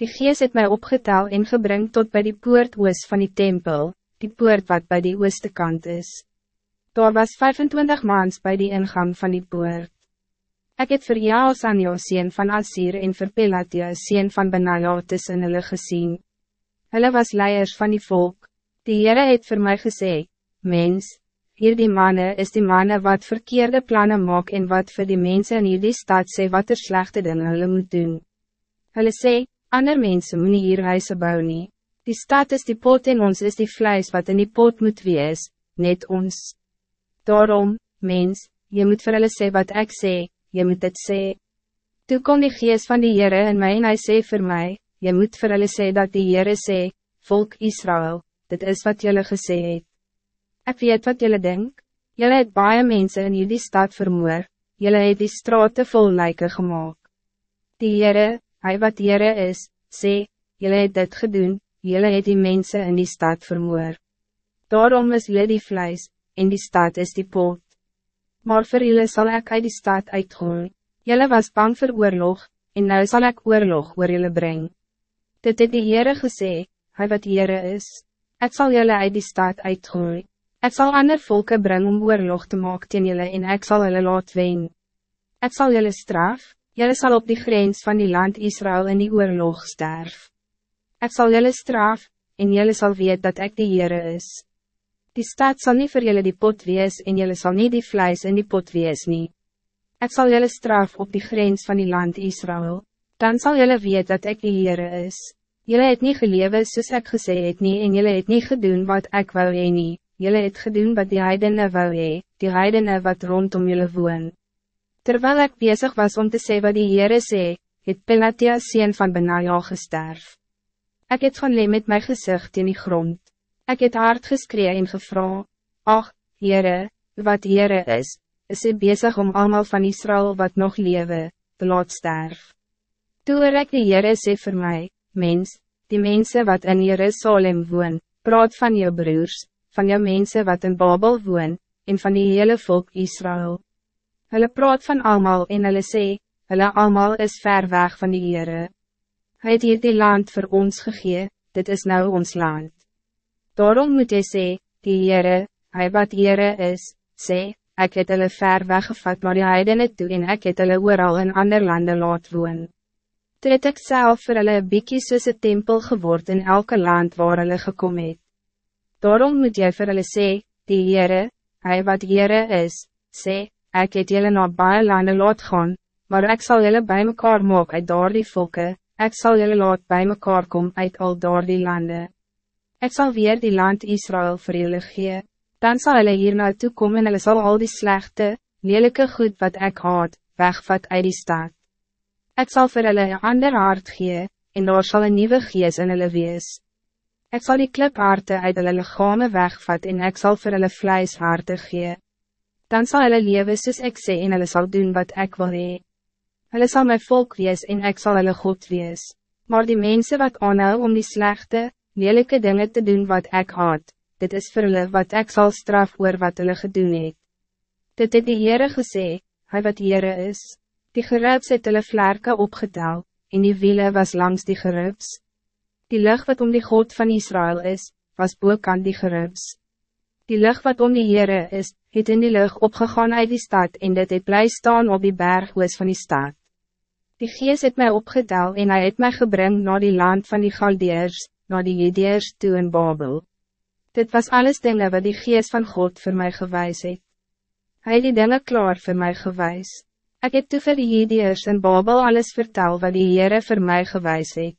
Die gees het mij opgetel en gebring tot bij die poort oos van die tempel, die poort wat bij die ooste kant is. Daar was 25 maans bij die ingang van die poort. Ik het vir Jaosanjo sien van Asir en vir Pelatia sien van Benaja tussen hulle gezien. Hulle was leiers van die volk. Die Heere het voor mij gesê, Mens, hier die mannen is die mannen wat verkeerde plannen maak en wat voor die mensen in hierdie stad sê wat er slechte dingen hulle moet doen. Hulle sê, ander mensen moet nie hier huise bou nie. Die stad is die pot en ons is die vlees wat in die pot moet wees, net ons. Daarom, mens, je moet vir hulle sê wat ik sê, je moet het sê. Toe kom die geest van die Heere in mij en hy sê vir my, je moet vir hulle sê dat die Heere sê, volk Israël, dit is wat jullie gesê het. Ik weet wat jullie denken. Jullie het baie mensen in jullie stad vermoor. Jullie het die straten vol lijken gemaakt. Die Heere, hij wat Heere is, sê, jullie het dit gedoen, jullie het die mensen in die stad vermoor. Daarom is jullie die vlees, en die stad is die pot. Maar voor jullie zal ik uit die stad uitgooien. Jullie was bang voor oorlog, en nou zal ik oorlog oor jullie brengen. Dit het die Heere gesê, hij wat Heere is, ik zal jullie uit die stad uitgooien. Ik zal ander volken brengen om oorlog te maken tegen jullie en ik zal jullie laat wen. Ik zal jullie straf, jullie zal op die grens van die land Israël in die oorlog sterf. Ik zal jullie straf, en jullie zal weten dat ik de Heere is. Die stad zal niet voor jullie die pot wees en jullie zal niet die vlees in die pot wees nie. Ik zal jullie straf op die grens van die land Israël. Dan zal jullie weten dat ik de Heere is. Jullie het niet gelewe soos ek gesê het nie en jullie het niet gedaan wat ik wou heen nie jullie het gedoen wat die heidene wou hee, die heidene wat rondom jullie woon. Terwijl ik bezig was om te zeggen wat die Heere sê, het Pelatia sien van Benaja gesterf. Ik het van met mijn gezicht in die grond. Ik het hard geskree en gevra, Ach, Heere, wat Heere is, is hy bezig om allemaal van Israël wat nog lewe, te laat sterf. Toe ek die Heere sê vir my, mens, die mensen wat in Jerusalem woon, praat van je broers, van jou mensen wat in Babel woon, en van die hele volk Israël. Hulle praat van allemaal en hulle sê, hulle allemaal is ver weg van die Heere. Hy het hier die land voor ons gegee, dit is nou ons land. Daarom moet jy sê, die Heere, hy wat Heere is, sê, ek het hulle ver weggevat maar die heidene toe en ek het hulle ooral in ander landen laat woon. Toe het ek self vir hulle een biekie soos een tempel geword in elke land waar hulle gekom het. Daarom moet jy vir hulle sê, die Heere, hy wat Heere is, sê, ek het julle na baie lande laat gaan, maar ik zal julle bij mekaar maak uit daar die volke, ek sal julle laat bij mekaar kom uit al daar die lande. Ik zal weer die land Israël vir julle gee, dan zal hulle hier naartoe kom en hulle sal al die slechte, lelijke goed wat ik haat, wegvat uit die stad. Ik zal vir hulle een ander hart gee, en daar sal een nieuwe gees in hulle wees. Ik zal die klipharte uit hulle lichame wegvat en ik zal voor hulle vleisharte gee. Dan zal hulle lewe soos ek sê en hulle sal doen wat ik wil hee. Hulle sal my volk wees en ik zal hulle God wees. Maar die mensen wat aanhou om die slechte, lelijke dingen te doen wat ik haat, dit is vir hulle wat ik zal straf oor wat hulle gedoen het. Dit het die Heere gesê, hy wat Heere is. Die gerups het hulle vlerke opgetel, en die wiele was langs die gerups. Die lucht wat om die God van Israël is, was boekant die gerubs. Die lucht wat om die Heere is, het in die lucht opgegaan uit die stad en dit het bly staan op die berg van die stad. Die gees het mij opgetel en hij het mij gebring naar die land van die Galdeers, naar die Jedeers toe in Babel. Dit was alles dingen wat die gees van God voor mij gewijs het. Hij het die dingen klaar voor mij gewijs. Ik heb toe vir die Jedeers in Babel alles vertel wat die Heere voor mij gewijs het.